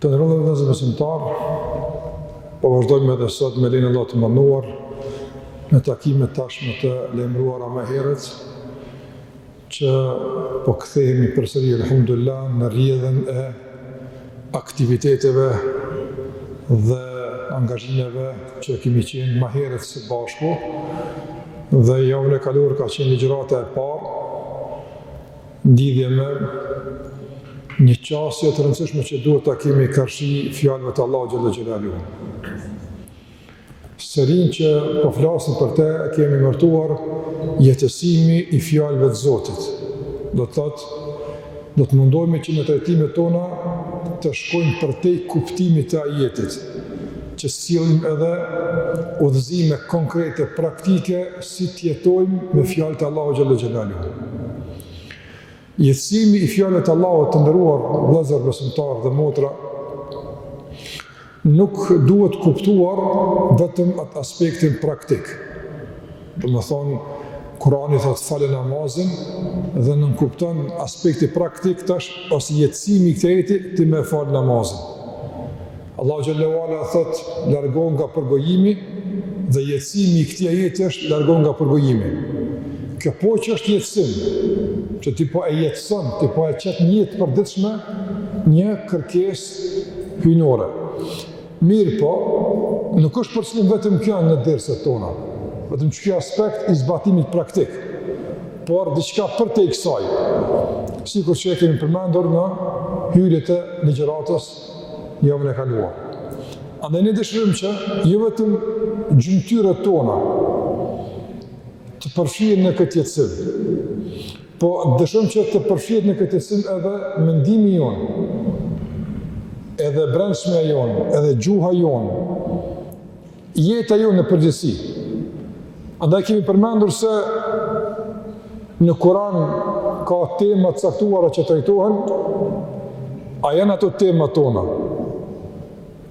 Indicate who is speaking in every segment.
Speaker 1: Të nderuar vëllezër besimtarë, po vazhdojmë edhe sot me lejen e Allahut të madhëruar, në takimet tashmë të lajmëruara ma herët, që po kthehemi përsëri, alhamdulillah, në rrjedhën e aktiviteteve dhe angazhimeve që kemi qenë ma herët së bashku, dhe javën e kaluar ka qenë ligjërata e parë, në lidhje me një qasje të rëndësishme që duhet ta kemi karshi fjalëve të Allahut xhelle xhelaluhu. Serinë që po flasim për te, e kemi emërtuar jetësimi i fjalëve të Zotit. Do të thotë, do të mundohemi që me trajtimet tona të shkojmë përtej kuptimit të ajetit, që të sjellim edhe udhëzime konkrete, praktike, Si të jetojmë me fjalët e Allahut xhelle xhelaluhu. Jetësimi i fjalëve të Allahut të nderuar vëllezër besimtarë dhe motra nuk duhet kuptuar vetëm atë aspektin praktik. Domethënë Kurani thotë fale namazin dhe nënkupton aspekti praktik tash ose jetësimi i këtij ajeti me e fal namazin. Allahu xhelle ue ala thotë largohu nga përgojimi dhe jetësimi i këtij ajeti është largohu nga përgojimi. Kjo po se është jetësim, që ti po e jetëson, ti po e qet në jetën e përditshme, një kërkesë hyjnore. Mirëpo, nuk është për qëllim vetëm kjo në derset tona, vetëm çiky aspekt i zbatimit praktik, por diçka përtej kësaj, sikur që e kemi përmendur në hyrje të ligjëratës javën e kaluar. Andaj ne dëshirojmë që jo vetëm gjymtyrët tona të përfshihen në këtë jetësim, po dëshirojmë që të përfshihet në këtë jetësim edhe mendimi jonë, edhe brendshmja jonë, edhe gjuha jonë, jeta jonë në përgjithësi. Andaj kemi përmendur se në Kur'an ka tema të caktuara që trajtohen, a janë ato temat tona.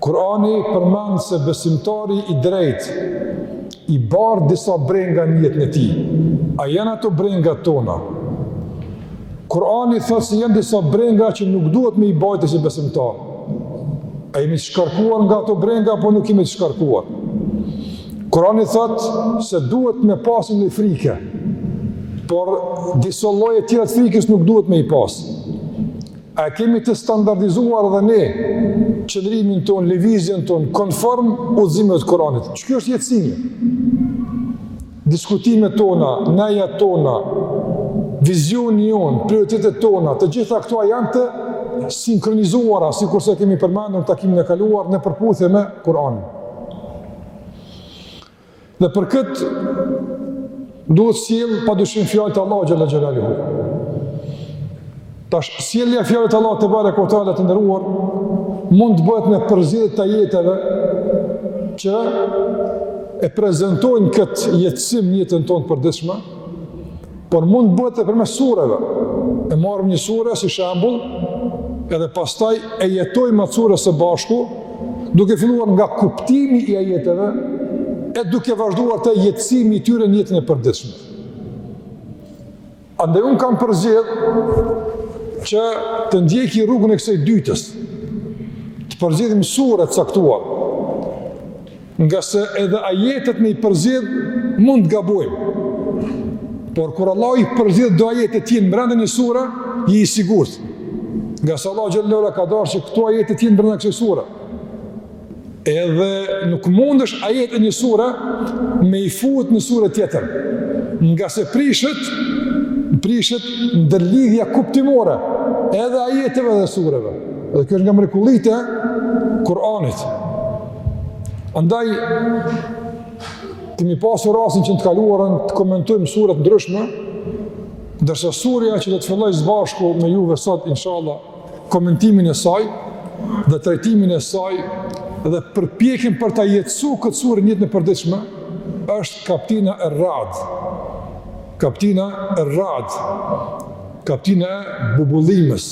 Speaker 1: Kur'ani përmend se besimtari i drejtë i bart disa brenga në jetën e tij. A janë ato brengat tona? Kurani thotë se janë disa brenga që nuk duhet me i bajtë si besimtar. A jemi të shkarkuar nga ato brenga, apo nuk jemi të shkarkuar? Kurani thotë se duhet me pasë një frikë, por disa lloje tjera të frikës nuk duhet me i pasë. A e kemi të standardizuar edhe ne qëndrimin tonë, lëvizjen tonë, konform udhëzimeve të Kuranit? Çiky është jetësimi. Diskutimet tona, nejat tona, vizioni ynë, prioritetet tona, të gjitha këto janë të sinkronizuara, sikurse kemi përmendur në takimin e kaluar, në përputhje me Kur'anin. Dhe për këtë, duhet sjellë pa dyshim fjalët e Allahut xhel-le xhelaluhu. Tash, sjellja e fjalëve të Allahut tebareke ve teala, të nderuar, mund të bëhet me përzgjedhje të ajeteve që e prezentojnë këtë jetësim në jetën tonë të përditshme, por mund të bëhet edhe përmes sureve, e marrim një sure si shembull, edhe pastaj e jetojmë atë sure së bashku, duke filluar nga kuptimi i ajeteve, e duke vazhduar te jetësimi i tyre në jetën e përditshme. Andaj unë kam përzgjedh që të ndjeki rrugën e kësaj dytës. Të përzgjedhim sure të caktuar. Ngase edhe ajetet me i përzgjedh mund të gabojmë. Por kur Allahu i përzgjedh do ajete të jenë brenda një sure, je i sigurt. Ngase Allahu xhel-le ka da që këto ajete të jenë brenda kësaj sureje. Edhe nuk mundesh ajetet e një sure me i fut në sure tjetër, ngase prishet, prishet ndërlidhja kuptimore e ajeteve dhe sureve. Dhe kjo është nga mrekullitë e Kur'anit. Andaj, kemi pasur rastin që në të kaluarën të komentojmë sure të ndryshme, ndërsa surja që do të filloj së bashku me juve sot, inshallah, komentimin e saj dhe trajtimin e saj dhe përpjekjen për ta jetësu këtë sure në jetën e përditshme, është kaptina e Rad, kaptina e Rad, kaptina e bubullimës,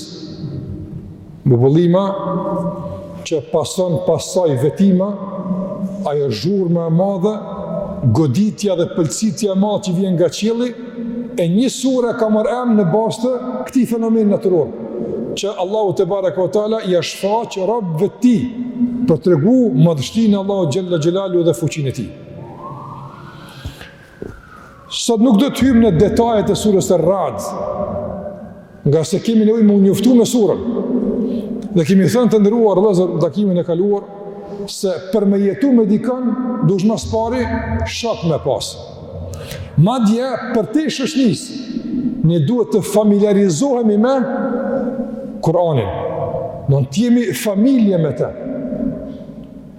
Speaker 1: bubullima që pason pastaj vetima, ajo zhurma e madhe, goditja dhe pëlcitja e madhe që vjen nga qielli, E një sure ka marrë emrin në bazë të këtij fenomeni natyror, që Allahu tebareke ve teala ua shfaq robëve të tij për me tregu madhështinë e Allahut xhel-le xhelaluhu dhe fuqinë e tij. Sot nuk do të hyjmë në detajet e sures Er-Rad. Ngase kemi nevojë me u njoftu me suren. Dhe kemi thënë të nderuar vëllezër në takimin e kaluar, se për me jetu me dikën, duhet ma së pari shok me pas. Madje, përtej shoqnisë, ne duhet të familiarizohemi me Kur'anin. Ne të jemi familje me te.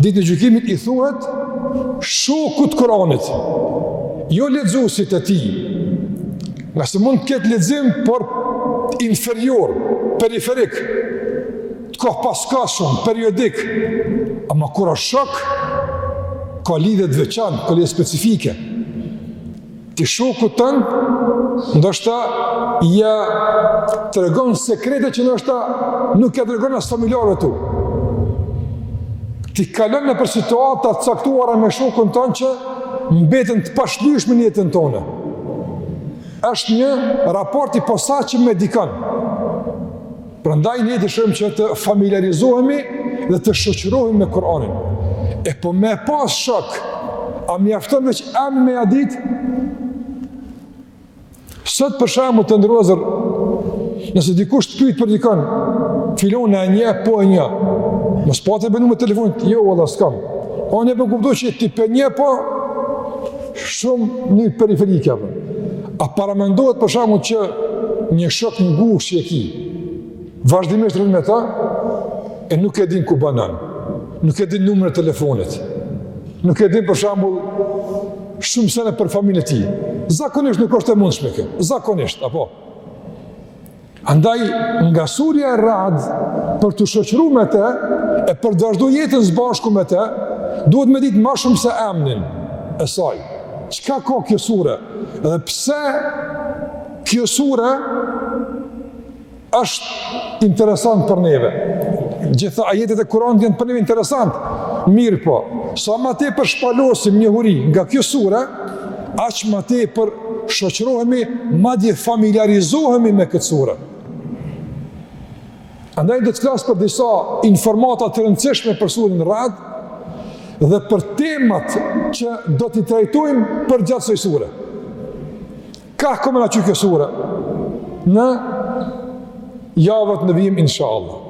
Speaker 1: Ditën e gjykimit i thuhet shokut të Kur'anit, jo lexusit e tij, ngase mund të ketë lexim, por inferior, periferik, të kohëpaskohshëm, periodik, ama kur është shok, ka lidhje të veçantë, ka lidhje specifike, Ti shokut tënd, ndoshta ia tregon sekrete që ndoshta nuk ia tregon as familjarëve tu. Ti kalon nëpër situata të caktuara me shokun tënd që mbeten të pashlyeshme në jetën tonë. Është një raport i posaçëm me dikën. Prandaj ne jeti shumë që të familiarizohemi dhe të shoqërohemi me Kur'anin. E po me pas shok, a mjafton veç emrin me ia ditë? Sot për shembull të nderuar, nëse dikush të pyet për dikon, filanin e njeh, po e njoh. Mos po t'bën numër telefoni, jo valla s'kam. Ani po kuptoj që ti po e njeh po Shumë njohje periferike, apo. A paramendohet për shembull që një shok ngushtë që e ki, vazhdimisht rrin me ta, e nuk e din ku banan, nuk e din numrin e telefonit, nuk e din për shembull shumë sene për familjen e tij. Zakonisht nuk është e mundshme kjo, zakonisht, apo. Andaj nga surja e Rad për t'u shoqëru me të e për të vazhdu jetën së bashku me të, duhet me ditë ma shumë se emnin e saj. Çka ka kjo sure? Dhe pse kjo sure është interesant për neve? Gjitha ajetet e Kur'anit janë për ne interesant. Mirëpo, sa ma tepër shpalosim njohuri nga kjo sure, aq ma tepër shoqërohemi, madje familiarizohemi me këtë sure. Andaj do t'flas për disa informata të rëndësishme për suren Rad, dhe për temat që do t'i trajtojmë përgjatë kësaj sure. Kah ke me na çu kjo sure? Në javët në vijim, insha Allah.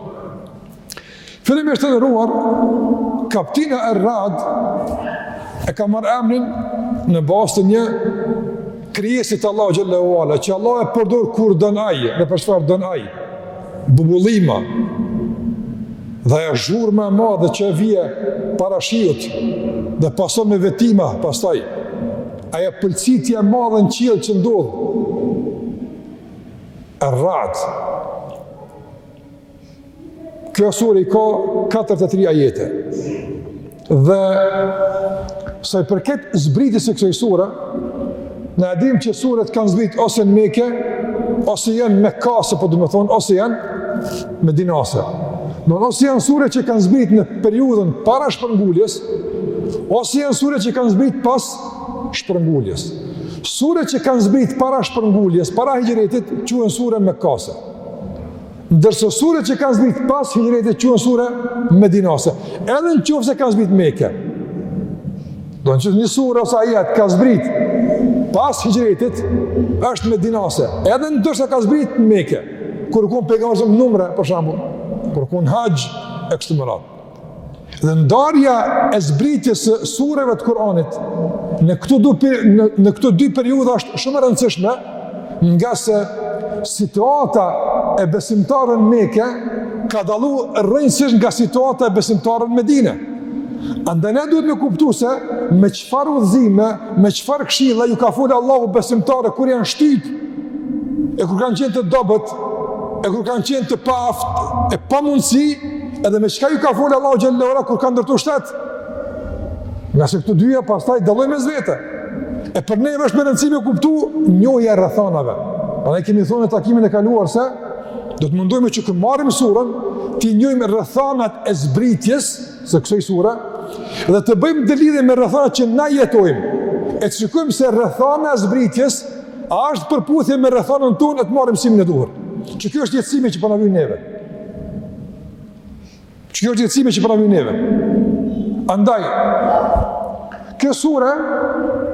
Speaker 1: Fillimisht të nderuar, kaptina Er-Rad e ka marrë emrin në bazë të një krijese të Allahut xhele ve ala, që Allah e përdor kur don ai, dhe për çfarë don ai. Bubullima dhe ajo zhurmë e madhe që vjen para shiut dhe pason me vetima pastaj ajo pëlcitje e madhe në qiell që ndodh. Er-Rad. Kjo sure i ka 43 ajete. Dhe sa i përket zbritjes së kësaj sure, na e dimë që suret kanë zbrit ose në Mekë, ose janë mekase, po domethonë, ose janë medinase. Në ose janë sure që kanë zbrit në periudhën para shpërnguljes, ose janë sure që kanë zbrit pas shpërnguljes. Sure që kanë zbrit para shpërnguljes, para hixhretit, quhen sure mekase. Ndërsa sure që kanë zbrit pas hixhretit quhen sure medinase. Edhe në qoftë se kanë zbrit n'Meke. Do në qoftë një sure ose ajet ka zbrit pas hixhretit është medinase. Edhe ndërsa ka zbrit n'Meke. Kur u kon Pejgamberi alejhi selam n'umre, për shembull. Kur u kon n'haxh, e kështu me radhë. Dhe ndarja e zbritjes së sureve të Kur'anit në këto dy në, në këto dy periudha është shumë e rëndësishme, ngase situata e besimtarëve në Mekë ka dallu rrënjësisht nga situata e besimtarëve në Medinë. Andaj ne duhet me kuptu se me çfarë udhëzime, me çfarë këshilla iu ka fol Allahu besimtarëve kur janë shtyp e kur kanë qenë të dobët, e kur kanë qenë të paaftë, e pa mundësi Edhe me çka iu ka folë Allahu xhel-le ve ala kur kanë ndërtu shtet? Ngase këto dyja pastaj dallojnë mes vete. E për neve është me rëndësi me kuptu njohja rrethanave. Pra ne kemi thonë në takimin e kaluar se do të mundojmë që kur marrim suren, t'i njohim rrethanat e zbritjes së kësaj sure dhe të bëjmë ndërlidhje me rrethanat që na jetojmë. E të shikojmë se rrethana e zbritjes a është në përputhje me rrethanën tonë e të marrim mësimin e duhur. Që kjo është jetësimi që po na vjen neve. Që kjo është jetësimi që po na vjen neve. Andaj, kjo sure,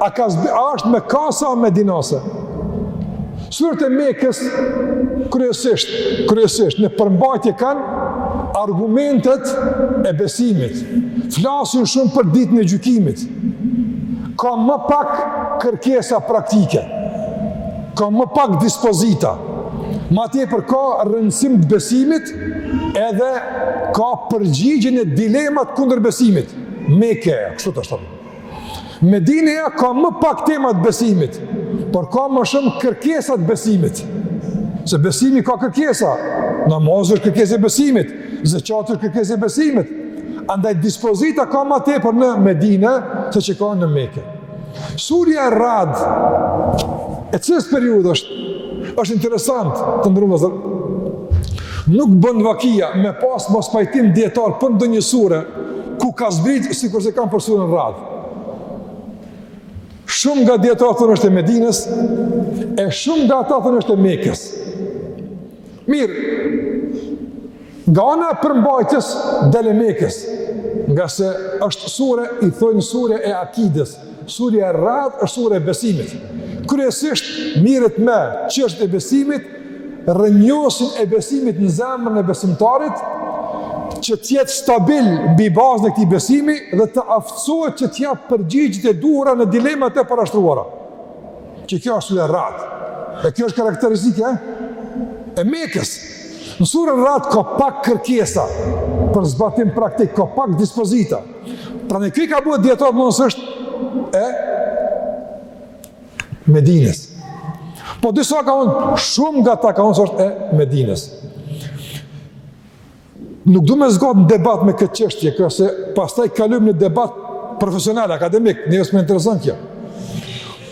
Speaker 1: a, ka zbi, a është mekase, a medinase. Suret e Mekës, kryesisht, kryesisht, në përmbajtje kanë argumentet e besimit. Flasin shumë për ditën e gjykimit. Ka më pak kërkesa praktike. Ka më pak dispozita. Ma tepër ka rrënjësim të besimit edhe ka përgjigje në dilemat kundër besimit. Mekeja, kështu. Tash Medineja ka më pak tema të besimit, por ka më shumë kërkesa të besimit. Se besimi ka kërkesa, namazi është kërkesë e besimit, zeqati është kërkesë e besimit. Andaj dispozita ka më tepër në Medine, se që ka në Mekë. Surja Er-Rad, e cilës periudhë është, është interesant të nderuar vëllezër, nuk bën vakia me pas mospajtim dijetarët për ndonjë sure, ku ka zbrit, sikurse kanë për suren Rad. Shumë nga dijetarët thonë është e Medinës, e shumë nga ata thonë është e Mekës. Mirë, nga ana e përmbajtjes del e Mekës, ngase është sure, i thojnë sure e akides, surja Er-Ra'd është sure e besimit. Kryesisht, merret me çështjet e besimit, rrënjosjen e besimit në zemrën e besimtarit, që të jetë stabil mbi bazën e këtij besimi dhe të aftësohet që të japë përgjigjet e duhura në dilemat e parashtruara. Që kjo është sure Ra'd. E kjo është karakteristikë e Mekës. Në suren Ra'd ka pak kërkesa për zbatim praktik, ka pak dispozita. Prandaj kjo i ka bërë dijetarët me thënë s'është e Medinës. Po disa kanë thënë, shumë nga ta kanë thënë se është e Medinës. Nuk du me zgatë në debat me këtë çështje, kjo se pastaj kalujmë në debat profesional, akademik, neve s'na intereson kjo.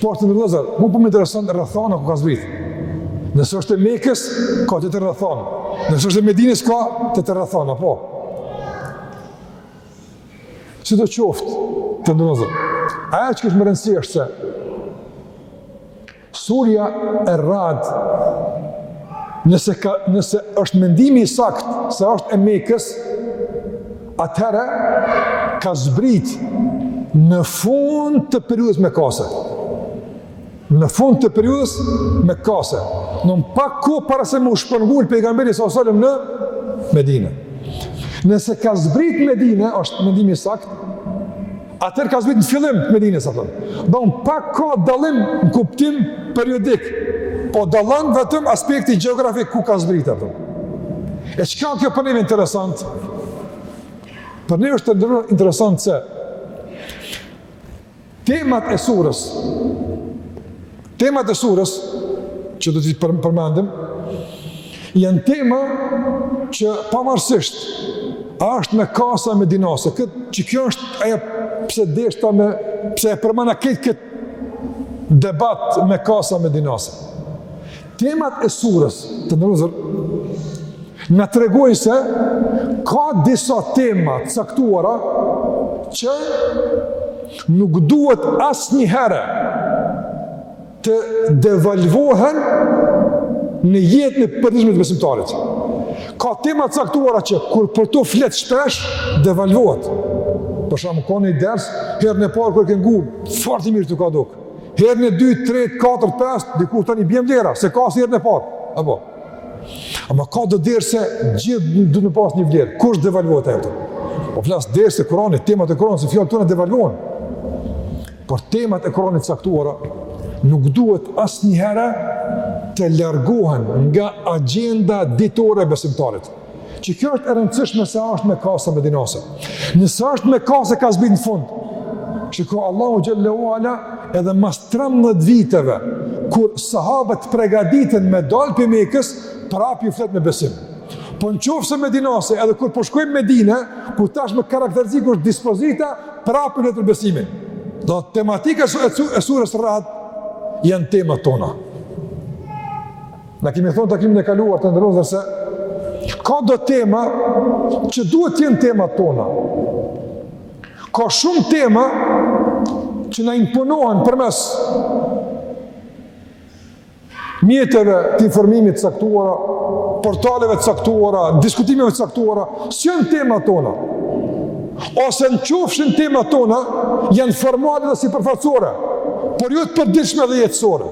Speaker 1: Por të nderuar vëllezër, mu po më intereson rrethana ku ka zbrit. Nëse është e Mekës, ka tjetër rrethana. Nëse është e Medinës, ka tjetër rrethana, apo. Sidoqoftë, të nderuar vëllezër. Ajo që është me rëndësi është se, Surja Er-Ra'd, nëse ka nëse është mendimi i saktë se është e Mekës, atëherë ka zbrit në fund të periudhës mekase. Në fund të periudhës mekase. Domethënë pak kohë para se me u shpërngul pejgamberi salallahu alejhi ve selem në Medine. Nëse ka zbrit Medine, është mendimi i sakt, Atëherë ka zbrit në fillim të Medinës, apo. Domethënë pak ka dallim në kuptim periodik. Po dallon vetëm aspekti gjeografik ku ka zbrit apo. E çka kjo për neve interesant? Për ne është, të nderuar, interesant se temat e surës Temat e surës që do t'i përmendim janë tema që pavarësisht a është mekase a medinase, këtë që kjo është ajo pse deshta me pse e përmena këtë këtë debat mekase a medinase. Temat e surës të nderuar vëllezër Na tregojnë se ka disa tema të caktuara që nuk duhet asnjëherë të devalvohen në jetën e përditshme të besimtarit. Ka tema të caktuara që kur për to flet shpesh, devalvohet. Për shembull ka një ders, herën e parë kur e ke ngu, fort i mirë t'u ka dukë. Herën e 2, 3, 4, 5, dikur tani i bjen vlera, s'e ka si herën e parë. Apo? Ama ka do derse gjithë dun pas një vlerë, kurrë s'devalvohet ato. Po flas derset e Kuranit, temat e Kuranit, se fjalët tona devalvohen. Por temat e Kuranit të caktuara, nuk duhet asnjëherë të largohen nga agjenda ditore e besimtarit. Që kjo është e rëndësishme se është mekase a medinase. Nëse është mekase ka zbrit në fund. Shiko Allahu Xhel-le ve Ala edhe mas 13 viteve, kur sahabët pregaditen me dalë prej Mekës, prap ju flet me besim. Po në qoftë se medinase, edhe kur po shkojmë në Medine, ku tash më karakteristike është dispozita, prap ju flet për besimin. Dhe tematika e sures Rad janë temat tona. Na kemi thonë takimin e kaluar të nderuar vëllezër se ka do tema që duhet të jenë tema tona. Ka shumë tema që na imponohen përmes mjeteve të informimit të caktuara, portaleve të caktuara, diskutimeve të saktuara, së janë tema tona. Ose në qofshin tema tona, janë formale dhe sipërfaqësore, por jo të përditshme dhe jetësore.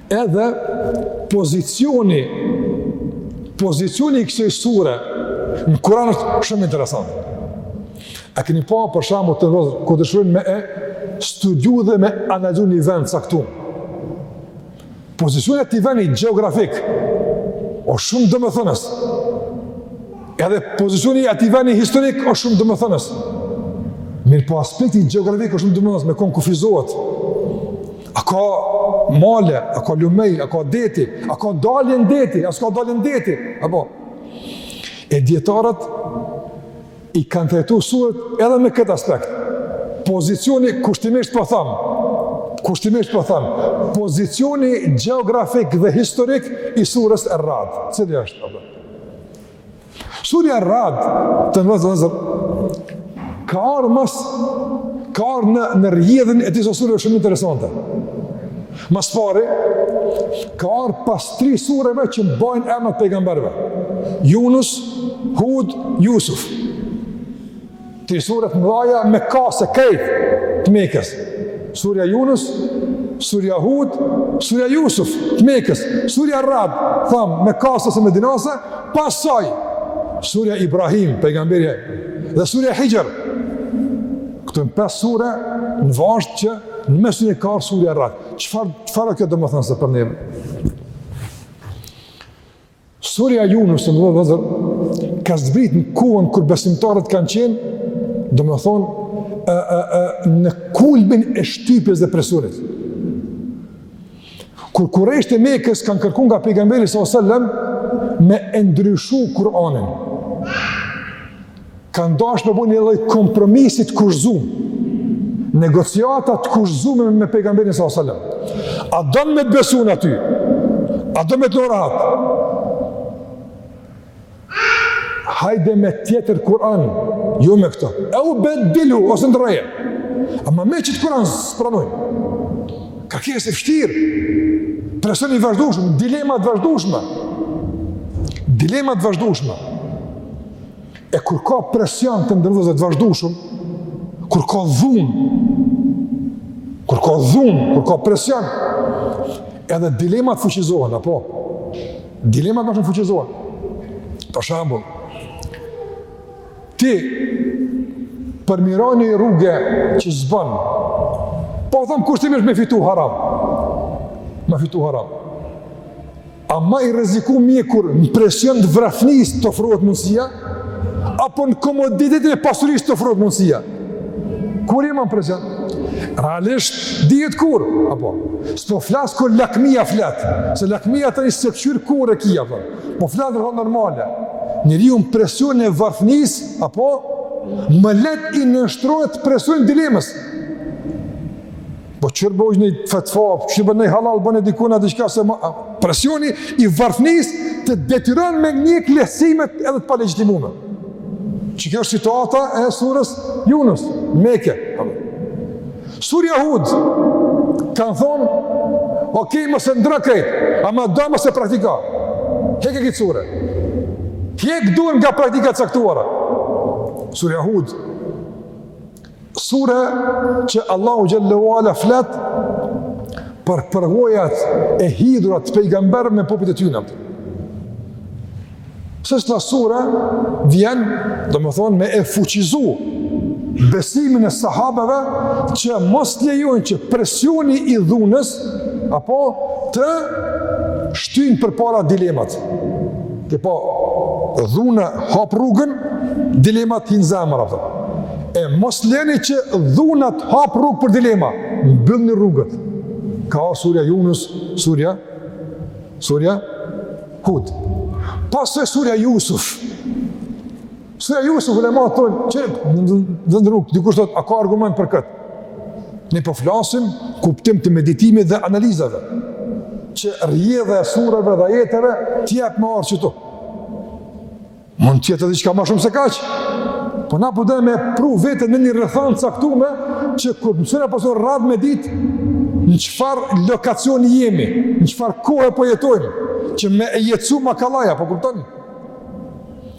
Speaker 1: Edhe pozicioni pozicioni i kësaj sure në Kur'an është shumë interesant. A keni pa për shembull të nderuar vëllezër kur dëshirojnë me e studiu dhe me analizu një vend caktuar. Pozicioni i atij vendi gjeografik o shumë domethënës. Edhe pozicioni i atij vendi historik o shumë domethënës. Mirëpo aspekti gjeografik o shumë domethënës me kon kufizohet. A ka male, a ka lumej, a ka deti, a ka dalje n'deti, a s'ka dalje n'deti, apo. E dijetarët i kanë trajtu suret edhe me këtë aspekt. Pozicioni kushtimisht po tham, kushtimisht po tham, pozicioni gjeografik dhe historik i sures Er-Rad, cili është, apo. Surja Rad, të nderuar vëllezër, ka ardh mas, ka ardh në, në rrjedhën e disa sureve shumë interesante. Ma s'pari, ka ardh pas tri sureve që mbajnë emna të pejgamberëve. Junus, Hud, Jusuf. Tri sure të mëdhaja mekase krejt të Mekës. Surja Junus, Surja Hud, Surja Jusuf të Mekës. Surja Rad, thamë, mekase ose medinase, pasaj Surja Ibrahim, pejgamberi, edhe Surja Hixhr. Këto janë pesë sure në vazhdë që në mesin e ka ardh Surja Rad. Çfarë, çfarë o kjo domethënëse për neve? Surja Junus, në dhe vëzër, ka zbrit në kohën kur besimtarët kanë qenë, domethonë, e, e, e, në kulmin e shtypjes dhe presionit. Kur kurejshët e Mekës kanë kërku nga pejgamberi s.a.s. me e ndryshu Kur'anin. kanë dashë me bo një loj kompromisi t'kushtzum, negociata t'kushtzume me pejgamberin sa sallam. A don me të besu na ty? A don me të lon rahat? Hajde me tjetër Kur'an, jo me këtë. Eu beddilhu, ose ndrroje. Ama me qit Kur'an s'pranojnë. Kaq e vështirë. Presion i vazhdushëm, dilema t'vazhdushme. Dilema t'vazhdushme. E kur ka presion të ndërlozet të vazhdushëm, kur ka dhunë, kur ka dhunë, kur ka presion, edhe dilemat fuqizohen, apo? Dilemat ma shumë fuqizohen. Për shambull, ti për me hi ni rruge që s'bon, po thom kushtimisht me fitu haram, me fitu haram, A ma i rrezikum je kur në presion të varfnisë të ofrohet mundësia, apo në komoditetin e pasurisë të ofrohet mundësia? Kur je ma në presion? Realisht, dihet kur, apo? S'po flas kur lakmia flet, se lakmia tani s'e kqyr kur e ki a, apo? Po flas në rend normal. Njeriu në presionin e varfnisë, apo? Më lehtë i nënshtrohet presionit, dilemës. Po çfarë, boj ni fetva, çfarë, bone halall, bone dikun naj diçka se ma, presioni i varfnisë të detyron me ndjek lehtësimet edhe të palegjitimuara. Qikjo është situata e surës Junus, Mekë. Surja Hud kanë thonë, ok, mos e ndrro krejt, ama do mos i praktiko. Heke këtë sure. Hek dorë nga praktika t'caktuara. Surja Hud Sure që Allahu Xhel-le ue Ala flet për përvojat e hidhura të pejgamberëve me popujt e tyna. Secila sure, vjen, domethonë, me e fuqizu besimin e sahabeve që mos lejojnë që presioni i dhunës apo të shtyjnë për para dilema. E po, dhuna hap rrugën, dilemat hin n'zemër, apo. E mos leni që dhuna t'hap rrugë për dilema, mbyllni rrugët. Ka arë surja Junus, surja, surja Hud. Pastaj surja Jusuf, Surja Jusuf ulema thonë, që dhe në rrugë, dikush thotë a ka argument për këtë? Ne po flasim n'kuptim të meditimit dhe analizave, që rrjedhë e sureve dhe ajeteve t'jep me ardhë këtu. Mund t'jetë edhe që ka ma shumë se kaq, po na po dojmë me pru veten në një rrethanë t'caktume, që kur mëson suren Rad me ditë, në çfarë lokacioni jemi, në çfarë kohe po jetojmë, që me e jetësu ma kollaj, a po kuptoni?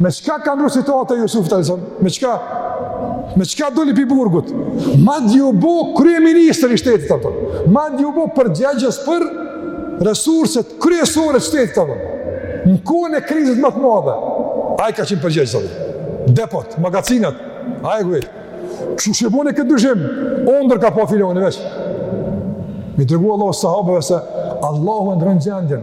Speaker 1: Me çka ka ndru situata e Jusufit alejhi selam? Me çka? Me çka doli pi burgut? Madje u bë kryeministër i shtetit ato? Madje u bë përgjegjës për resurset kryesore të shtetit ato? Në kohën e krizës ma të madhe, ai ka qenë përgjegjës ato? Depot, magazinat, ai ku vet. Kush e boni këtë ndryshim? Ondër ka pa po filoni veç. M'i tregu Allahu sahabëve se Allahu e ndrron gjendjen.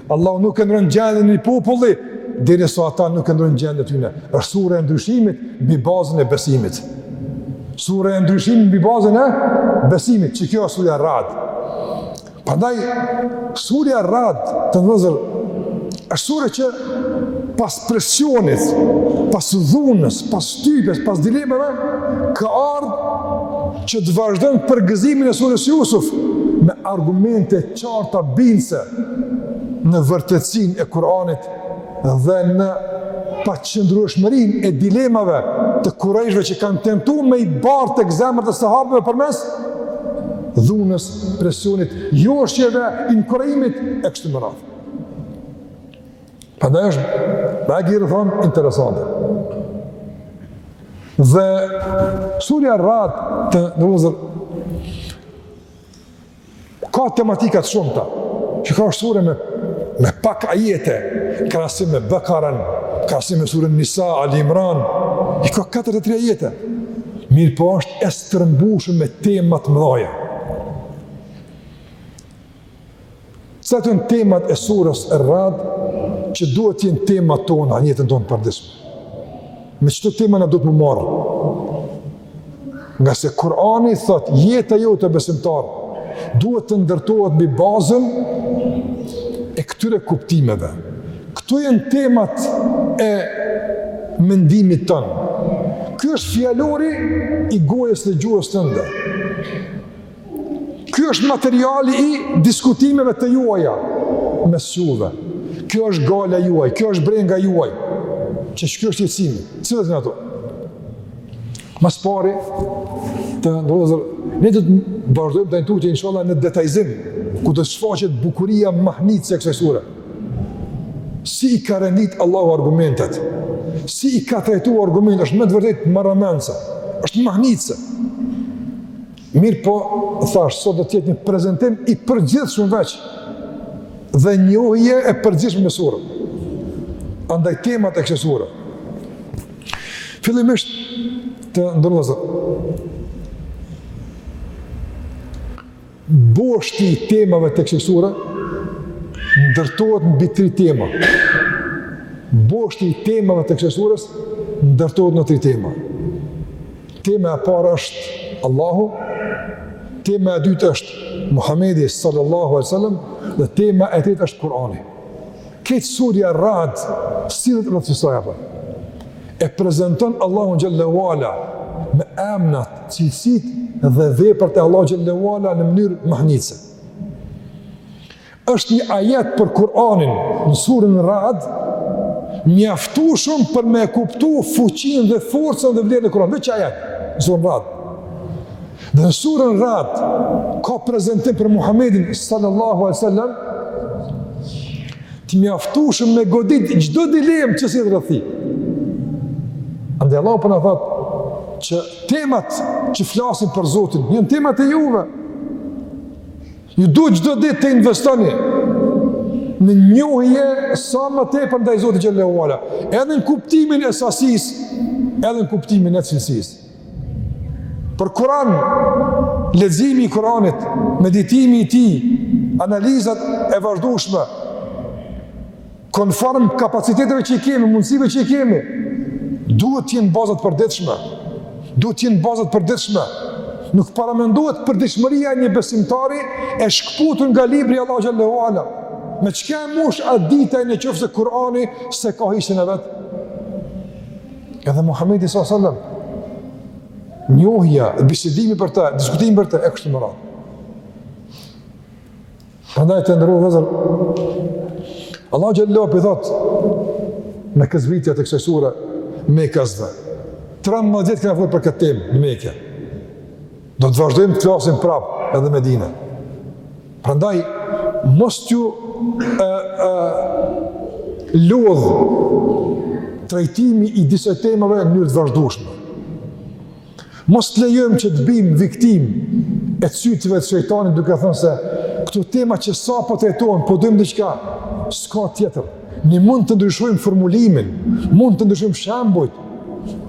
Speaker 1: Allahu nuk e ndrron gjendjen e një populli derisa ata nuk e ndrrojnë gjendjen e tyre. Është sura e ndryshimit mbi bazën e besimit. Sura e ndryshimit mbi bazën e besimit, që kjo është sura Rad. Prandaj sura Rad të nderuar është sure që pas presionit, pas dhunës, pas shtypjes, pas dilemave ka ardhë që të vazhdon përgëzimin e surës Yusuf me argumente qarta bindëse në vërtetësinë e Kur'anit dhe në paqëndrueshmërinë e dilemave të Kurejshëve që kanë tentu me i bartë tek zemrat e sahabëve përmes dhunës, presionit, joshjeve, inkurajimit e kështu me radhë. Prandaj është bajagi rrethanë interesante. Dhe surja Rad të nderuar Ka tematika të shumta, që ka është sure me, me pak ajete, krahasim me Bekaren, krahasim me suren Nisa, Ali Imran, i ka 43 ajete, mirëpo është e stërmbushun me tema t'mdhaja. Cilat janë temat e surës Ar-Rad që duhet të jenë temat tona në jetën tonë të përditshme? Me qëto tema na duhet m'u marrë. Ngase Kur'ani thotë, jeta jote besimtar duhet të ndërtohet mbi bazën e këtyre kuptimeve. Këto janë temat e mendimit tënd. Ky është fjalori i gojës dhe gjuhës tënde. Ky është materiali i diskutimeve të juaja mes juve. Kjo është gajla juaj, kjo është brenga juaj, që që kjo është jetësimi, cilët në ato. Ma s'pari, të nderuar vllezër, ne do të vazhdojmë tani tutje, inshallah, në detajizim, ku të shfaqet bukuria mahnitëse e kësaj sure. Si i ka rendit Allahu argumentet, si i ka trajtu argumentet, është me të vërtetë marramendëse, është mahnitëse. Mirëpo, thashë, sot do të jetë një prezentim i përgjithshëm veç dhe njohje e përgjithshme me suren. Andaj temat e kësaj sure. Fillimisht të nderuar vllezër. Boshti i temave të kësaj sure ndërtohet mbi tri tema. Boshti i temave të kësaj sures ndërtohet në tri tema. Tema e parë është Allahu, tema e dytë është Muhamedi sallallahu alaihi wasallam dhe tema e tretë është Kurani. Krejt surja Ra'd sillet rreth kësaj apo e prezanton Allahun xhel-le ue ala me emrat, cilësitë dhe veprat e Allahut xhel-le ue ala në mënyrë mahnitëse. Është një ajet për Kur'anin në surën Ra'd, mjaftueshëm për me kuptu fuqinë dhe forcën dhe vlerën e Kur'anit, veç ajet në surën Ra'd. Dhe në surën Ra'd ka prezantim për Muhamedin sallallahu alaihi wasallam të mjaftueshëm me godit çdo dilemë që është rreth tij. Andaj Allahu po na thotë që temat që flasin për Zotin, janë temat e juve. Ju duhet çdo ditë të investoni në njohje sa më tepër ndaj Zotit xhel-le ue ala, edhe në kuptimin e sasisë, edhe në kuptimin e cilësisë. Për Kur'an, leximi i Kur'anit, meditimi i tij, analizat e vazhdueshme Konform kapaciteteve që i kemi, mundësive që i kemi, duhet të jenë baza të përditshme. Duhet të jenë baza të përditshme. Nuk paramendohet përditshmëria e një besimtari e shkëputur nga libri i Allahut xhel-le ue ala. Me çka e mush atë ditë ai në qoftë se Kurani s'e ka hisen e vet? Edhe Muhammedi s.a.s. Njohja, bisedimi për të, diskutimi për të, e kështu me radhë. Prandaj të nderuar vllezër, Allahu xhel-le ue ala po i thotë, me këtë zbritje të kësaj sure, mekasve. Trembëdhjetë vjet kena fol për këtë temë, në Meke. Do të vazhdojmë të flasim prapë edhe Medine. Prandaj, mos t'ju e, e, lodhë trajtimi i disa temave në mënyrë të vazhdueshme. Mos të lejojmë që të bijmë viktimë e cytjeve të shejtanit duke thënë se këto tema që sa po trajtohen, po dojmë diçka, s'ka tjetër. Ne mund të ndryshojmë formulimin, mund të ndryshojmë shembujt,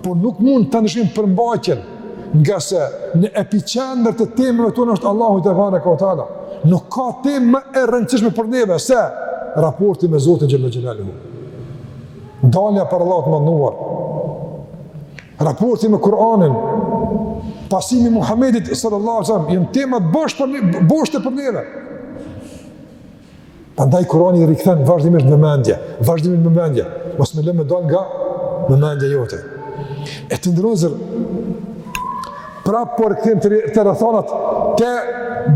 Speaker 1: por nuk mund ta ndryshojmë përmbajtjen, ngase në epiqendër të temave tona është Allahu tebareke ve teala. Nuk ka temë më e rëndësishme për neve, se raporti me Zotin xhel-le xhelaluhu. Dalja para Allahut të madhnuar, Raporti me Kur'anin, pasimi i Muhamedit sallallahu alaihi wasallam janë tema boshte për neve. Prandaj Kur'ani i rikthen vazhdimisht vëmendjen, vazhdimisht vëmendjen, mos me lanë me dal nga vëmendja jote. E të nderuar vëllezër, Pra po kthehem te, te rrethanat te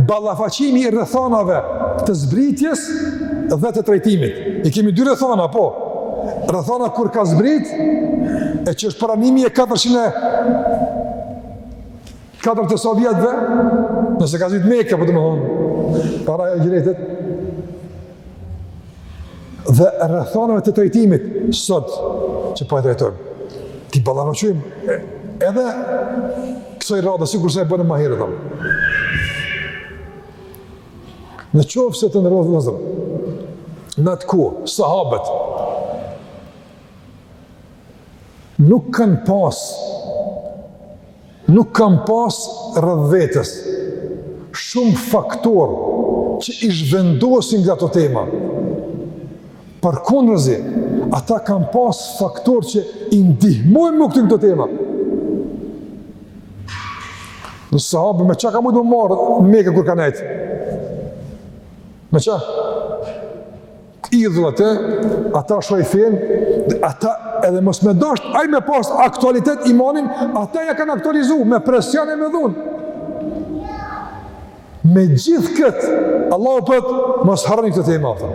Speaker 1: ballafaqimi i rrethanave të zbritjes dhe të trajtimit. I kemi dy rrethana, po. Rrethana kur ka zbrit e që është para 1400 e katërdhjetë e sa vjetëve, nëse ka zbrit n'Mekë, po domethënë, para hixhretit, dhe rrethonave të trajtimit sot që po e trajtojmë. T'i ballafaqojmë edhe kësaj radhe sikurse e bëmë ma herët, thamë. Në qoftë se të nderuar vëllezër, në atë kohë, sahabët, nuk kanë pas Nuk kanë pas rreth vetes shumë faktorë që i zhvendosin nga ato tema. Përkundrazi, ata kanë pas faktorë që i ndihmojnë me kujtu këto tema. Një sahab, me ça ka mujt m'u marrë në Mekë kur ka nejt? Me ça? idhullat e, ata shajnë fenë, ata edhe mos me dasht, ai me pas aktualitet imanin, ata ia kanë aktualizu, me presion e me dhunë. Me gjithë këtë, Allahu po thotë, mos harroni këto tema, afta.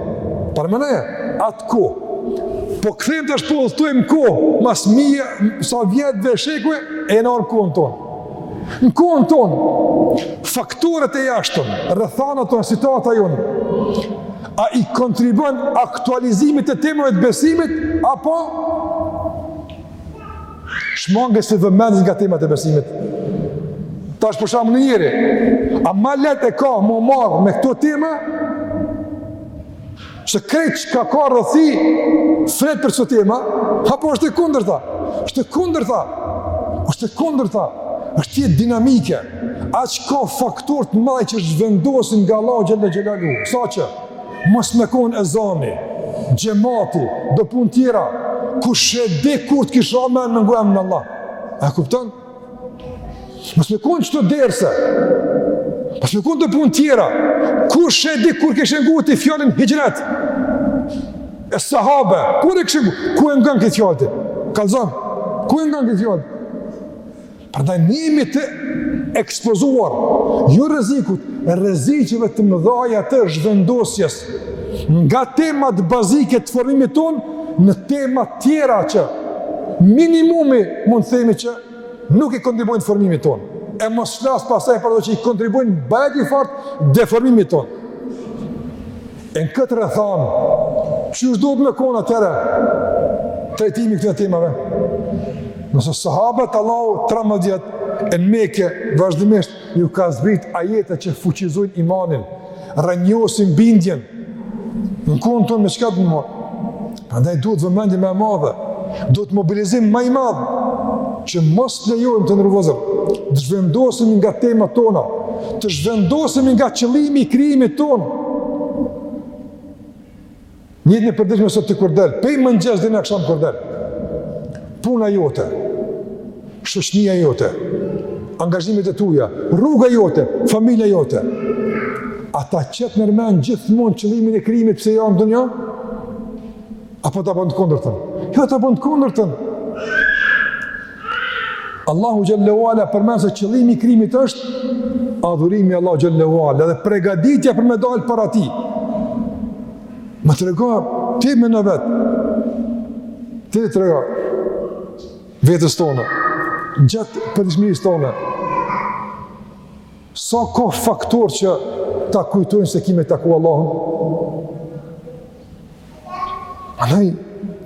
Speaker 1: Paramendoje atë kohë, po kthehemi tash po udhëtojmë n'kohë, mas një mijë e sa vjet dhe shekve, e në orë kohën tonë. Në kohën tonë, faktorët e jashtëm, rrethanat tona, situata jonë, A i kontribuon aktualizimit të temave të besimit, apo shmangies së vëmendjes nga temat e besimit? Tash për shembull një njeri, a ma lehtë e ka m'u marrë me këto tema, se krejt çka ka rrethi flet për këto tema, apo është e kundërta, është e kundërta, është e kundërta, është jetë dinamike, Aq ka faktorë të mëdha që të zhvendosin nga Allahu xhalla xhelalu, sa që mos me kon ezani, xhemati, do pun tjera, kush e di kur të kisha me ngu emnin Allah. A kupton? Mos me kon kto derse. Mos me kon do pun tjera, kush e di kur kishe ngu ti fjalën hixhret. E sahabe, kur e kishin ku e ngan këtë fjalë? Kallzon. Ku e ngan këtë fjalë? Prandaj ne jemi të ekspozuar jo rrezikut, rrezikeve të mëdha të zhvendosjes nga temat bazike të formimit tonë në tema të tjera që minimumi mund të themi që nuk i kontribuojnë formimit tonë. E mos flas pastaj për ato që i kontribuojnë bajagi fort deformimit tonë. E në këtë rrethanë, qysh duhet me kon atëherë trajtimi këtyre temave? Nëse sahabët Allahu 13 vjet në Mekë vazhdimisht ju ka zbrit ajete që fuqizojnë imanin, rrënjosin bindjen, në kohën tonë me çka të merr Prandaj duhet vëmendje më e madhe, duhet mobilizim më i madh që mos lejojmë të nervozojmë, të zhvendosim nga temat tona, të zhvendosim nga qëllimi i krijimit tonë. Në jetën e përditshme sot ti kur del, prej mëngjesit deri në aksham kur del. Puna jote, Shoqnia jote, angazhimet e tua, rruga jote, familja jote. A ta qet nërmen gjithmonë qëllimin e krijimit pse je në dynja? Apo ta bon të kundërtën? Jo, ta bon të kundërtën. Allahu xhelle ue ala përmend se qëllimi i krijimit është adhurimi i Allahut xhelle ue ala dhe pregaditja për me dalë para tij. Më trego, ti me na vet. Ti trego. Vetes tonë, gjatë përditshmërisë tonë, sa ka faktorë që ta kujtojnë se kemi me taku Allahun? Andaj,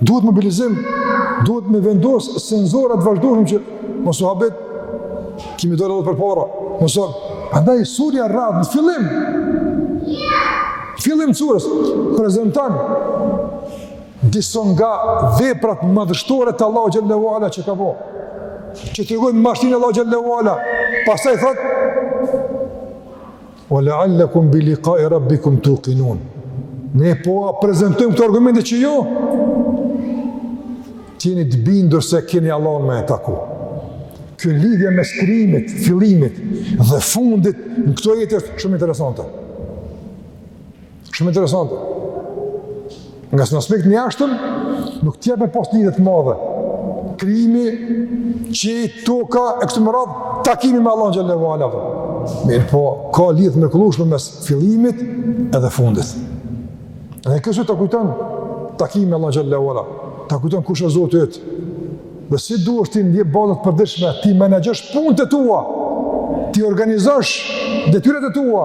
Speaker 1: duhet mobilizim, duhet me vendos senzora të vazhdueshëm që mos u habit, kemi dal Allahut përpara, mos u habit. Andaj, surja Rad, në fillim, fillim surës, prezenton, Disa nga veprat madhështore të Allahut xhelle ue ala që ka bërë. Që tregojnë madhështinë e Allahut xhelle ue ala. Pastaj thot: "Wa la'allakum bi liqa'i rabbikum tuqinun." Ne po prezantojmë këto argumente që ju të jeni të bindur se keni Allahun me taku. Kjo lidhje mes krijimit, fillimit dhe fundit në këto ajete është shumë interesante. Shumë interesante. Ngase në aspektin e jashtëm, nuk t'jep me pas lidhje të madhe. Krijimi, qielli, toka, e kështu më radhë, takimi me Allahun xhelle ve ala. Mirëpo, ka lidhje mrekullueshme mes fillimit edhe fundit. Dhe kjo si ta kujton takimin me Allahun xhelle ve ala. Ta kujton kush është Zoti yt. Dhe si duhesh ti në baza të përditshme, t'i menaxhosh punët e tua, t'i organizosh detyret e tua,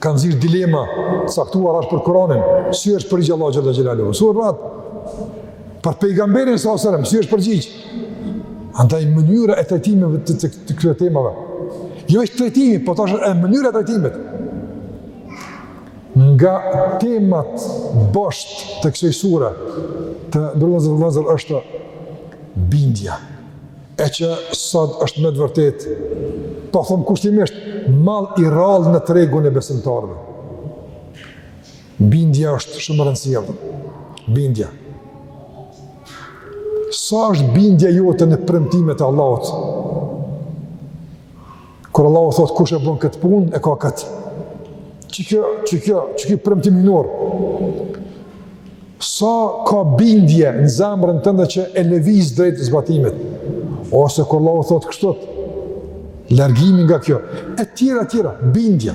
Speaker 1: Ka nxirë dilema të caktuara, është për Kur'anin, si është përgjigj Allahu xhelle xhelaluhu. Ose për pejgamberin sa selam, si është përgjigj. Andaj mënyra e trajtimeve të të, të këtyre temave. Jo veç trajtimi, po edhe mënyra e trajtimit. Nga temat bosht të kësaj sure të nderuar vëllezër është bindja. e që sot është me të vërtet, ta themi kushtimisht, mall i rrallë në tregun e besimtarëve. Bindja është shumë me rëndësi, bindja. Sa është bindja jote në premtimet e Allahut? Kur Allahu thot kush e bën këtë punë, e ka kët. Qikjo, qikjo, qikjo premtim minor. Sa ka bindje në zemrën tënde që e lëviz drejt zbatimit. Ose kur Allahu thot kështu, largimi nga kjo, e tjera e tjera, bindje.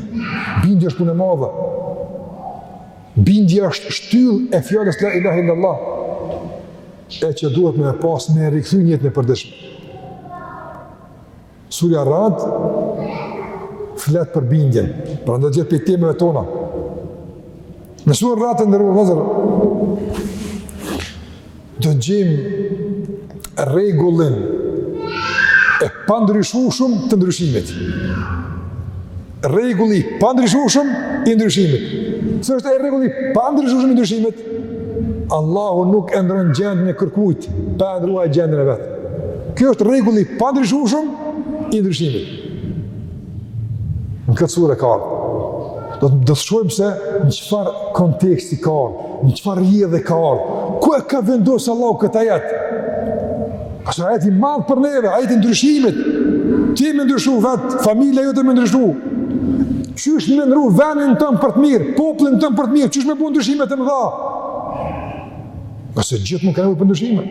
Speaker 1: Bindje është punë e madhe. Bindja është shtyllë e fjalës la ilaha illallah. E që duhet me pas, me rikthy n'jetën e përditshme. Surja Rad flet për bindjen, pra do të jetë prej temave tona. Në suren Rad të nderuar vëllezër, do gjejmë rregullin e pandryshueshëm të ndryshimit. Rregulli i pandryshueshëm i ndryshimit. Si është ai rregulli i pandryshueshëm i ndryshimit? Allahu nuk e ndërron gjendjen e kërkujt pa e ndërru ai gjendjen e vet. Ky është rregulli i pandryshueshëm i ndryshimit. Në këtë sure ka ardhur. Do të do të shohim se në çfarë konteksti ka ardhur, në çfarë rrjedhe ka ardhur. Ku e ka vendosur Allahu këtë ajet? Asht një ajet i madh për neve, ajeti i ndryshimit, ti me ndryshu vetë, familja jote me ndryshu, qysh me ndrru venin tonë për të mirë, popullin tonë për të mirë, qysh me bu ndryshime të mëdha. Ngase gjithmonë ka nevojë për ndryshime.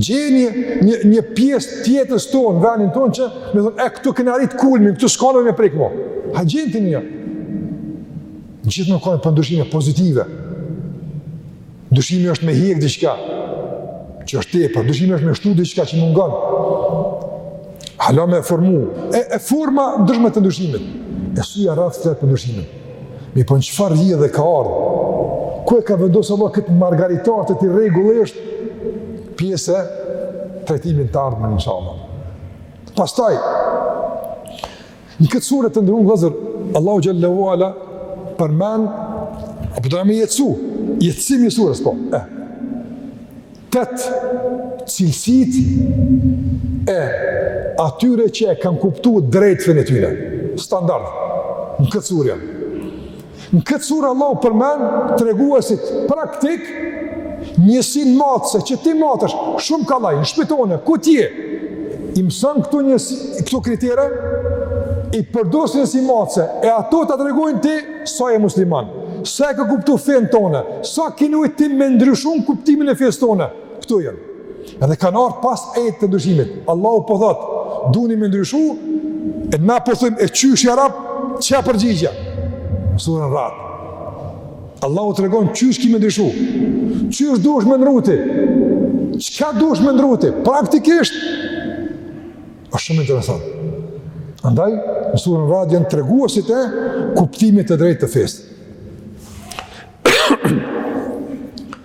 Speaker 1: Gjeni një, një pjesë t'jetës tonë, venin tonë që, me thanë, e këtu kemi arrit kulmin, këtu s'ka ça me prek ma. Ha gjeni një. Gjithmonë ka nevojë për ndryshime pozitive. Ndryshimi është me hjek diçka që është tepër, ndryshimi është me shtu diçka që mungon, hala me formu, e, e forma të ndryshme të ndryshimit, e surja Rad flet për ndryshimin. Mirëpo në çfarë rrjedhe ka ardhë, ku e ka vendosë Allahu këtë margaritar të tij rregullisht, pjesë e trajtimit të ardhme inshallah. Pastaj, Në këtë sure të nderum vëllezër, Allahu xhel-le ue ala përmend, apo doja me jetësu, jetësimi i sures, po, e. Tetë cilësitë e atyre që e kanë kuptu drejt fenë e tyre, standard, në këtë sure janë. Në këtë sure Allahu përmend treguesit praktikë, njësinë matëse që ti matesh shumë kallaj në shpi tone, ku ti je? I mëson këto një, këto kritere, i përdor si njësi matëse e ato ta tregojnë ti sa je musliman, sa e ke kuptuar fenë tonë, sa ke nevojë ti me ndryshu kuptimin e fesë tonë. Këtu janë. Edhe kanë ardhë pas ajetit të ndryshimit. Allahu po thotë, duni me ndryshu, e na po thujmë, e qysh ja Rab, çka është përgjigjja? Në suren Rad Allahu tregon, qysh ki me ndryshu? Qysh duhesh me ndru ti? Çka duhesh me ndru ti? Praktikisht, është shumë interesant. Andaj, në suren Rad janë treguesit e kuptimit të drejtë të fesë.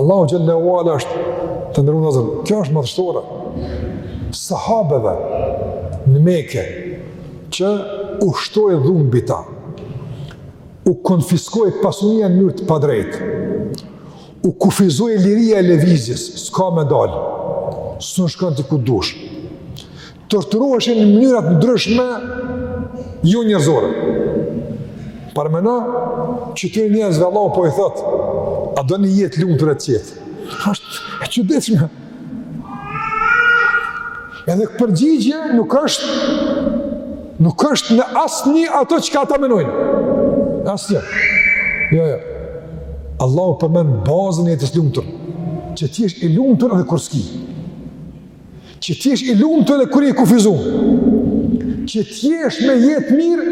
Speaker 1: Allahu xhel-le ue ala, të nderum vëllezër. Kjo është madhështore. Sahabëve në Mekë që ushtroi dhunë mbi ta, u konfiskoi pasunia në mënyrë të padrejtë, u kufizoi liria e lëvizjes, s'ka me dalë, s'mun shkon ti ku dush. Torturoheshin në mënyra të ndryshme jo njerëzore. Parameno, qëtyne njerëzve Allahu po i thotë, a doni jetë të lumtur e të qetë? Asht e çuditshme. Edhe përgjigjja nuk është nuk është në asnjë ato çka ata menojnë. Asnjë. Jo, jo. Allahu përmend bazën e jetës së lumtur. Që ti jesh i lumtur edhe kur s'ki. Që ti jesh i lumtur edhe kur je i kufizuar. Që ti jesh me jetë të mirë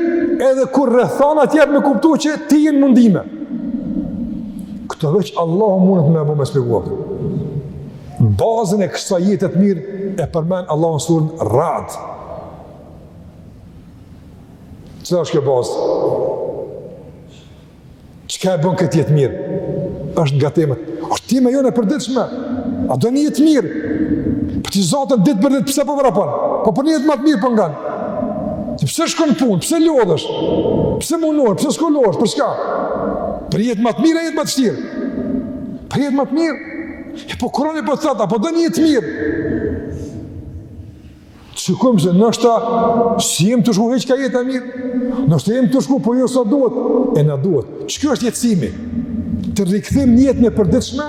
Speaker 1: edhe kur rrethana të jap me kuptuar që ti je në mundime. Këto veç Allahu mundet me bo, me shpjeguar. Bazën e kësaj jete të mirë e përmend Allahu në suren Rad. Çfarë është kjo bazë? Çka e bën këtë jetë të mirë? Është nga temat. Është tema jonë e përditshme. A do një jetë të mirë? Po ti zaten ditë për ditë, pse po vrapon? Po për një jetë ma të mirë po ngan? Ti pse shkon n'punë? Pse lodhesh? Pse mundohesh? Pse shkollohesh? Për çka? Për një jetë ma të mirë a jetë ma të shtirë? Për jetë ma të mirë. E po Kurani po të thotë, a po do një jetë të mirë? Të shikojmë se noshta s'jem tu shku ka jeta e mirë, noshta jem tu shku po jo sa duhet, e na duhet. Që kjo është jetësimi? Të rikthejmë në jetën e përditshme,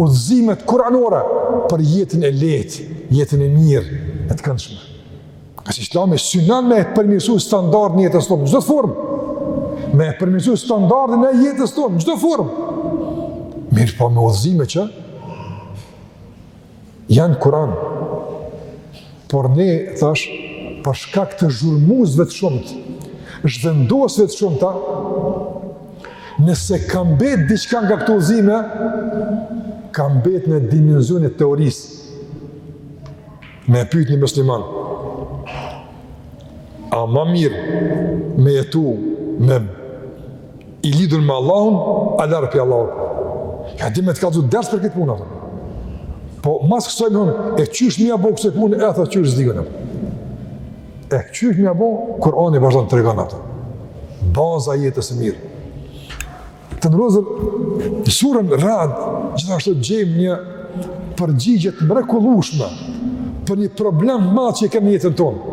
Speaker 1: udhëzimet kuranore për jetën e lehtë, jetën e mirë, e të këndshme. Pasi që islami synon me e përmirësu standardin e jetës tonë, në çdo formë. Me e përmirësu standardin e jetës tonë, në çdo formë. Mirëpo me udhëzime që Janë n'Kuran. Por ne, thashë, për shkak të zhurmuesve të shumtë, zhvendosjeve të shumta, nëse ka mbetë diçka nga këto udhëzime, ka mbetë në dimension të teorisë. Me e pytë një musliman. A ma mirë me jetu me I lidhur me Allahun, a larg prej Allahut. Ja, din me të kallzu ders për këtë punë, atëm. Po, mas kësaj me i thonë, e qysh me ia bo kësaj pune, e thotë qysh, s'din, atëm. E qysh me ia bo, Kurani vazhdon, tregon atë. Baza e jetës së mirë. Të nderuar vëllezër, në suren Rad, gjithashtu gjejmë një përgjigje të mrekullueshme për një problem të madh që e kemi në jetën tonë.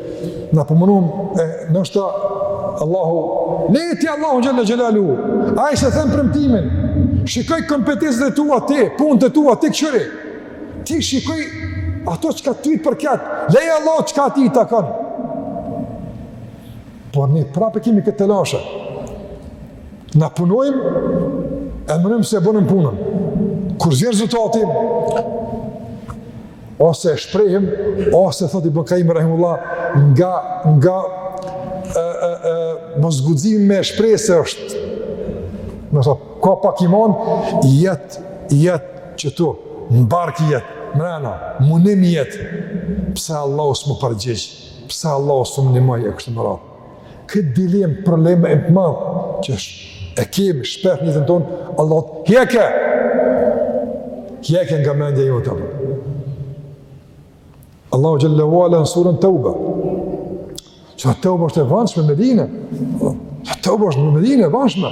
Speaker 1: Na po menojmë ndoshta Allahu lene ti Allahun xhelle xhelaluhu. Ai s'e then premtimin. Shikoji kompetencat e tua ti, punët e tua ti kqyri. Ti shikoji ato çka ty të përket. Leje Allahun çka atij i takon. Por ne prapë e kemi këtë telashe. Na punojmë e menojmë se e bonëm punën. Kur s'vjen rezultati, ose e shprehim ose thot Ibn Kajim rahimullah nga nga ë ë ë mosguximi me e shpreh se është më thot ka pak iman jet jet qëtu n'bark jet mrena munim jet pse Allahu s'më përgjigj pse Allahu s'më ndihmoi e kështu me radhë Këtë dilemë, problem të madh, që e kemi shpesh në jetën tonë, Allahu ta hjek! Hjeke nga mendja jote. Allahu xhelle ve ala në suren Teube. Që Teube është e vonshme, Medine. Teube është Medine, e vonshme.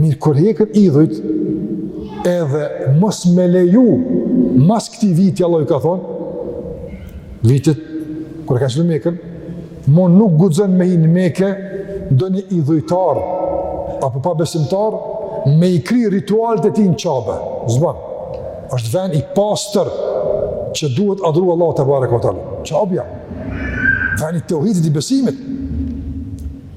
Speaker 1: Mirë, kur hekën idhujt, edhe mos me leju, mas këtij viti, Allahu i ka thonë, vitit, kur e ka çlu Mekën, mo nuk guxon me hi në Meke, donjë idhujtar, apo pabesimtar, me i kri ritualet e tij në Qabe, zbanë, është ven i pastër, që duhet adhru Allahu tebareke ue teala, Qabja, ven i teuhidit i besimit,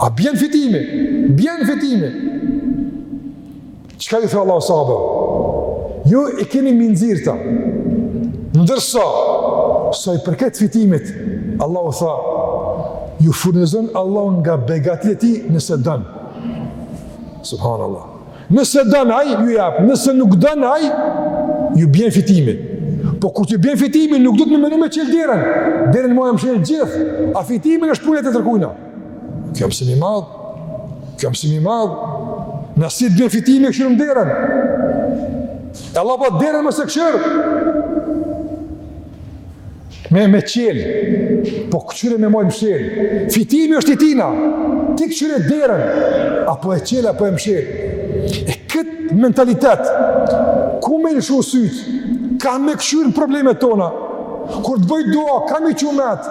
Speaker 1: A bjen fitimi? Bjen fitimi. Çka i tha Allahu sahabëve? Ju i keni me i nxjerr ata. Ndërsa sa i përket fitimit, Allahu tha, ju furnizon Allahu nga begatia e tij nëse don. Subhanallahu. Nëse don ai ju jap, nëse nuk don ai ju bjen fitimi. Po kur t'bjen fitimi nuk domethënë me e çel derën. Derën me e mshel gjithë. A fitimi është punë e tjetërkujna. Kjo mësim i madh. Kjo mësim i madh. Na si t'bjen fitimi e kqyrim derën. E Allahu po derën mos e kqyr. Me e çel. Po kqyre me e majt mshel. Fitimi është i tina. Ti kqyre derën. A po e çel, a po e mshel. E këtë mentalitet. Kur me i lshu sytë? Kam me i kqyr problemet tona. Kur të bëj dua, kam me i çu met.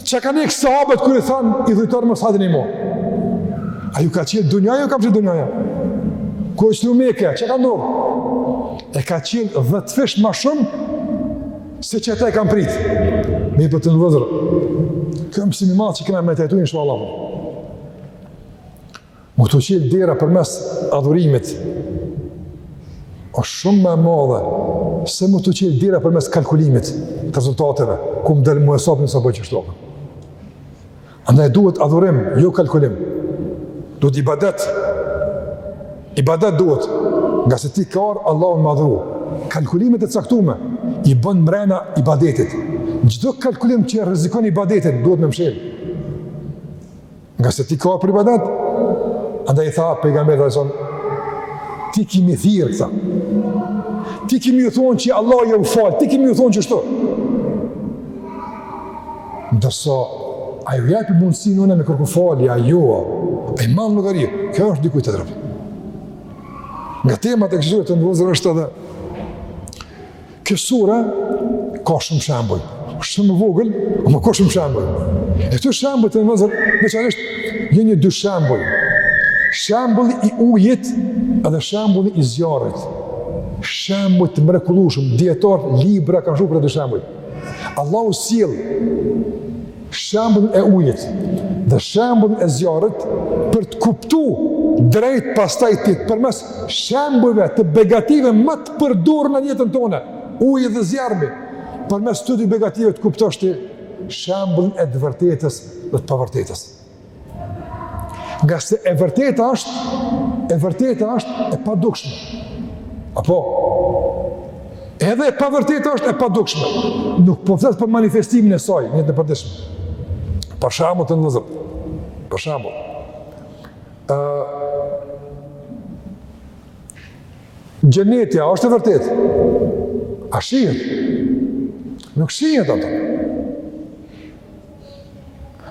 Speaker 1: Që ka nekë sahabët kërë i thanë i dhujtarë më sadin i mo? A ju ka qenë dunja, ju ka përshë dunja, ja? Ku e që në meke, që ka ndodhë? E ka qenë dhe të fishë ma shumë se që ta e kam pritë. Me i për të nëvëzërë. Këmë si një malë që këna me të jetu, në shumë Allah. Me t'u çil dera përmes adhurimit, është shumë më e madhe, se me t'u çil dera përmes kalkulimit të rezultateve, ku m'del mu hesapi, s'ta boj qeshtu kën. Andaj duhet adhurim, jo kalkulim. Duhet ibadet. Ibadet duhet. Ngase ti ke ardh Allahun me adhuru. Kalkulimet e caktume, i bën mrena ibadetit. Çdo kalkulim që e rrezikon ibadetin, duhet me mshel. Ngase ti ke për ibadet, andaj i tha pejgamberit tonë, ti ki me i thirrë këta, ti ki me ju thonë që Allahu ju fal, ti ki me ju thonë qështu. Ndërsa, a ju japi mundësinë me kërku falë, a jo, a i maj n'fukari, kjo është dikujt tjetër. Nga temat e kësaj sure të nderuar vëllezër është edhe, Kjo sure ka shumë shembuj. Shumë vogël, ama ka shumë shembuj. E këto shembuj të nderuar vëllezër, veçanërisht një një dy shembuj. Shembulli i ujit dhe shembulli i zjarrit. Shembuj të mrekullueshëm, dijetarët libra kanë shkruar për këta dy shembuj. Allahu sjell shembullin e ujit dhe shembullin e zjarrit për të kuptu drejt pastaj ti përmes shembujve të begative ma të përdorura në jetën tonë, uji dhe zjarmi, përmes këtyre dy begative të kuptosh ti shembullin e të vërtetës dhe të pavërtetës. Ngase e vërteta është, e vërteta është e padukshme. Apo, edhe e pavërteta është e padukshme. Nuk po flitet për manifestimin e saj, në jetën e përditshme. Për shembull të nderuar vëllezër. Për shembull. Xheneti a është e vërtet. A shihet? Nuk shihet ato.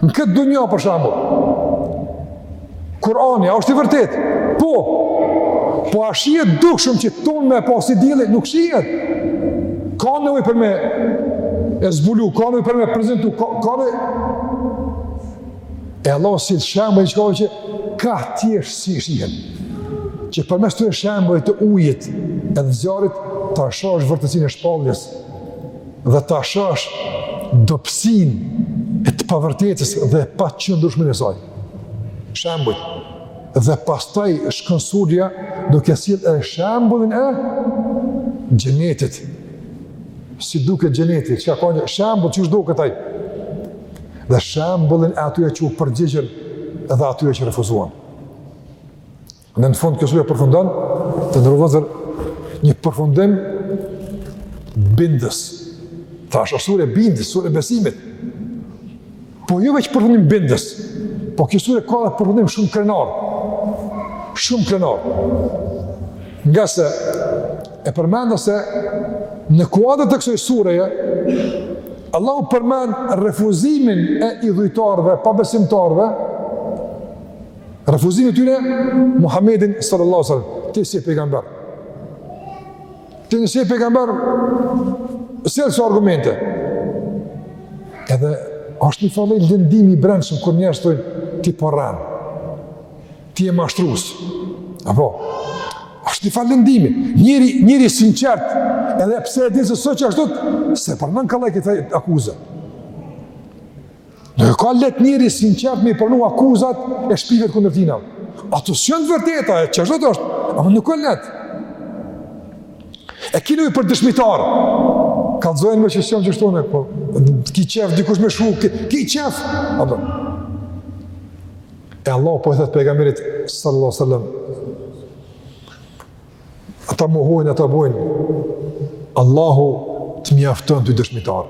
Speaker 1: Në këtë dunja për shambull, Kurani, a është i vërtet? Po, po a shihet dukshëm që tanë me e pa si dielli, nuk shihet. Ka nevojë për me e zbulu, ka nevojë për me e prezentu, ka, ka në E Allahu sjell shambull çka që ka thjesht s'shihet. Që përmes këtyre shembujve të ujit edhe zjarit, ta shohësh vërtetësinë e shpalljes, dhe ta shohësh dobësinë e të pavërtetës dhe paqëndrueshmërinë e saj. Shembull, dhe pastaj shkon surja duke sjellë shembullin e xhenetit. Si duket xheneti, çka ka një shembull qysh duket ai. Dhe shembullin e atyre që u përgjigjën dhe atyre që refuzuan. Dhe në fund kjo sure përfundon, të nderuar vëllezër, një përfundim bindës. Thashë, sure bindëse, sure e besimit. Po jo veç përfundim bindës, po kjo sure ka dhe përfundim shumë krenar. Shumë krenar. Ngase, e përmenda se, në kuadër të kësaj sureje, Allahu përmend refuzimin e idhujtarëve, pabesimtarëve, Refuzimin e tyre, Muhammedin sallallahu sallam, ti s'je pejgamber. Ti nëse je pejgamber, sjell ca argumente. Edhe, është një farë lloj lëndimi i brendshëm, kur njerëzit thonë ti po rren, ti je mashtrus. Apo, është një farë lëndimi. Njeri, njeri i sinqertë, edhe pse e din se s'osht qashtu, se pranon kollaj këtë akuzë. Nuk e ka lehtë njeri i sinqertë me i pranu akuzat e shpifjet kundër tina. Ato s'janë të vërteta e qashtu është, ama nuk e ka lehtë. E ki nevojë për dëshmitarë. Kallzon me që s'janë qashtu tanë, po, ki qef, dikush me shu, ki, ki qef. A do. E Allah po e thëtë pejgamerit, sallallahu sallam, ata mohojnë, ata bojnë, Allahu të mjafton ty dëshmitar.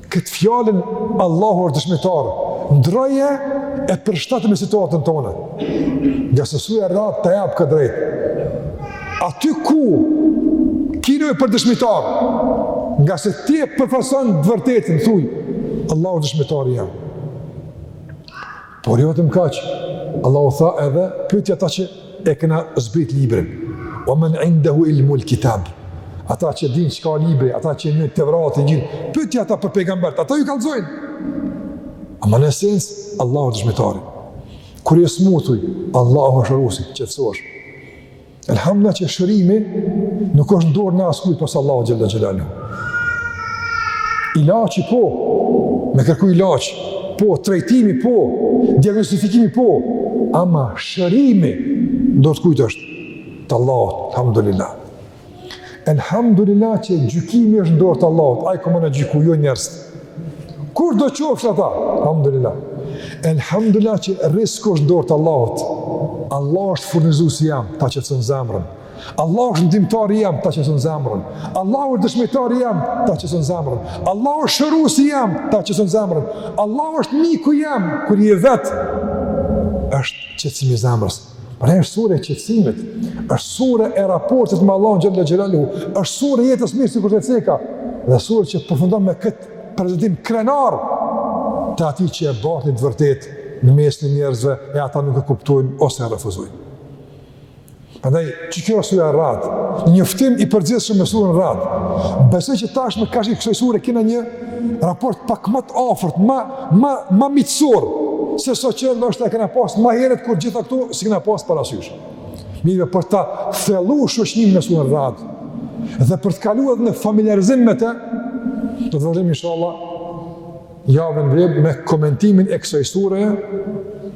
Speaker 1: Këtë fjalinë Allahu është dëshmitar. Ndroje e përshtate me situatën tonë. Ngase surja Rad ta jep këtë drejtë. Aty ku ki nevojë për dëshmitar, ngase ti e përfaqëson të vërtetën, thuj, Allahu dëshmitari jem. Por jo vetëm kaq, Allahu tha edhe pyeti ata që e kena zbritë librin. Wa men indehu ilmul kitab. Ata që din çka ka libri, ata që njëtë Tevrat, Inxhil, pyeti ata për pejgamberët, ata ju kallzojnë. Ama në esencë, Allahu dëshmitari. Kur je i smutë, thuj, Allahu është shërusi, qetë Elhamdulilah që shërimi nuk është në dorën e askujt pos Allahut xhel-le xhelaluhu. Ilaçi po, me kërku ilaç, po, trajtimi po, diagnostifikimi po, ama shërimi dorë të kujt është? Të Allahut, alhamdulillah. Elhamdulilah që gjykimi është në dorë të Allahut, ai ka me na gjyku, jo njerëz, kushdo qofshin ata. Elhamdulilah. Elhamdulilah që rrisku është në dorë të Allahut. Allah është furnizuesi jem, ta qetëson zemrën. Allah është ndihmëtari jem, ta qetëson zemrën. Allah është dëshmitari jem, ta qetëson zemrën. Allah është shëruesi jem, ta qetëson zemrën. Allah është miku jem kur je vet. Është qetësimi i zemrës. Pra është sure e qetësimit, është sure e raportit me Allahun xhel-le xhelaluhu, është sure e jetës mirë sikur që ceka, dhe sure që përfundon me këtë prezentim krenar të atij që e bartë të vërtetën në mesin e njerëzve e ata nuk e kuptojnë ose e refuzojnë. Prandaj, qe kjo surja Rad, një njoftim i përgjithshëm me suren Rad, besoj që tashmë karshi kësoj sure kena një raport pak ma të afërt, ma ma ma miqësor se sa që ndoshta kena pas ma herët kur gjitha këto s'i kena pas parasysh. Mirë, për ta thellu shoqninë me suren Rad dhe për të kalu në familiarizim me të, do të vazhdojmë inshallah javën e vjen me komentimin e kësaj sure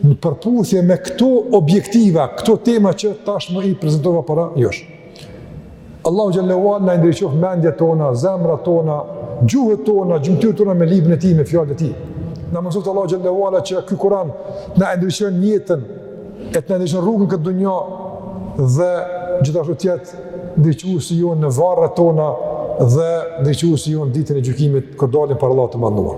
Speaker 1: në përputhje me këto objektiva, këto tema që tashmë i prezantova para jush. Allahu xhel-le ue ala na i ndriçoftë mendjet tona, zemrat tona, gjuhët tona, gjymtyrët tona me librin e tij, me fjalën e tij. Na mundsoftë Allahu xhel-le ue ala që ky Kur'an t'na e ndriçon jetën, e të na e ndriçon rrugën n'këtë dunja dhe gjithashtu të jetë ndriçuesi jonë në varret tona dhe ndriçuesi jonë ditën e gjykimit kur dalim para Allahut të madhnuar.